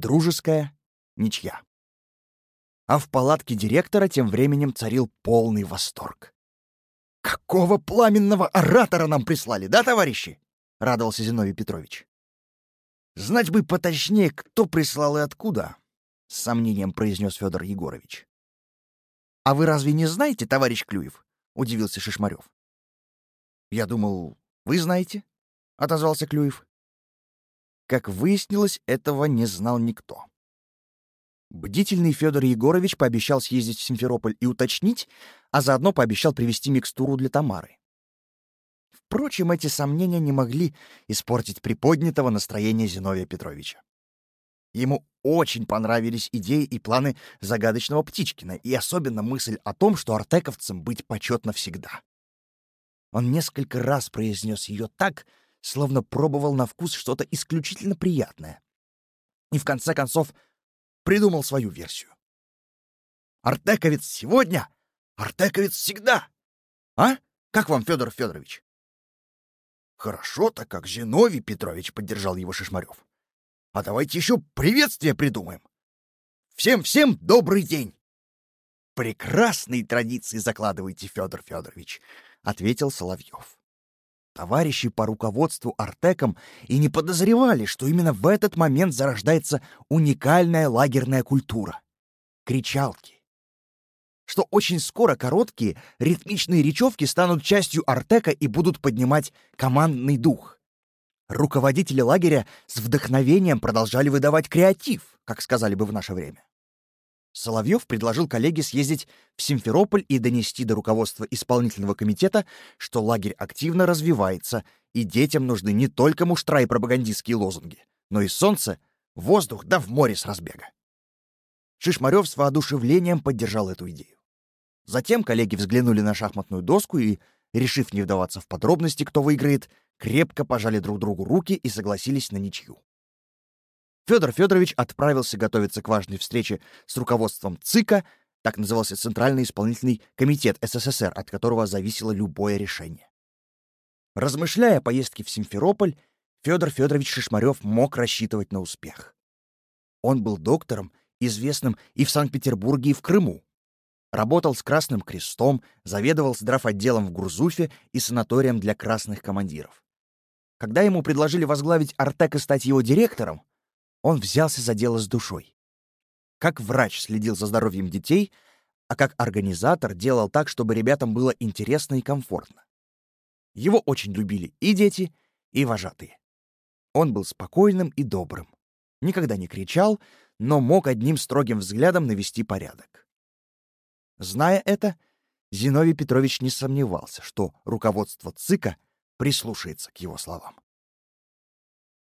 дружеская ничья. А в палатке директора тем временем царил полный восторг. «Какого пламенного оратора нам прислали, да, товарищи?» — радовался Зиновий Петрович. «Знать бы поточнее, кто прислал и откуда», — с сомнением произнес Федор Егорович. «А вы разве не знаете, товарищ Клюев?» — удивился Шишмарев. «Я думал, вы знаете?» — отозвался Клюев. Как выяснилось, этого не знал никто. Бдительный Федор Егорович пообещал съездить в Симферополь и уточнить, а заодно пообещал привезти микстуру для Тамары. Впрочем, эти сомнения не могли испортить приподнятого настроения Зиновия Петровича. Ему очень понравились идеи и планы загадочного Птичкина и особенно мысль о том, что артековцам быть почетно всегда. Он несколько раз произнес ее так, словно пробовал на вкус что-то исключительно приятное. И в конце концов придумал свою версию. «Артековец сегодня, артековец всегда!» А? Как вам, Федор Федорович? Хорошо-то, как Зиновий Петрович поддержал его Шишмарев. А давайте еще приветствие придумаем. Всем-всем добрый день. Прекрасные традиции закладываете, Федор Федорович, ответил Соловьев. Товарищи по руководству Артеком и не подозревали, что именно в этот момент зарождается уникальная лагерная культура — кричалки. Что очень скоро короткие ритмичные речевки станут частью Артека и будут поднимать командный дух. Руководители лагеря с вдохновением продолжали выдавать креатив, как сказали бы в наше время. Соловьев предложил коллеге съездить в Симферополь и донести до руководства исполнительного комитета, что лагерь активно развивается, и детям нужны не только муштра и пропагандистские лозунги, но и солнце, воздух да в море с разбега. Шишмарев с воодушевлением поддержал эту идею. Затем коллеги взглянули на шахматную доску и, решив не вдаваться в подробности, кто выиграет, крепко пожали друг другу руки и согласились на ничью. Федор Федорович отправился готовиться к важной встрече с руководством ЦИКа, так назывался Центральный исполнительный комитет СССР, от которого зависело любое решение. Размышляя о поездке в Симферополь, Федор Федорович Шишмарев мог рассчитывать на успех. Он был доктором, известным и в Санкт-Петербурге, и в Крыму. Работал с Красным Крестом, заведовал здравотделом в Гурзуфе и санаторием для красных командиров. Когда ему предложили возглавить Артек и стать его директором, он взялся за дело с душой. Как врач следил за здоровьем детей, а как организатор делал так, чтобы ребятам было интересно и комфортно. Его очень любили и дети, и вожатые. Он был спокойным и добрым. Никогда не кричал, но мог одним строгим взглядом навести порядок. Зная это, Зиновий Петрович не сомневался, что руководство ЦИКа прислушается к его словам.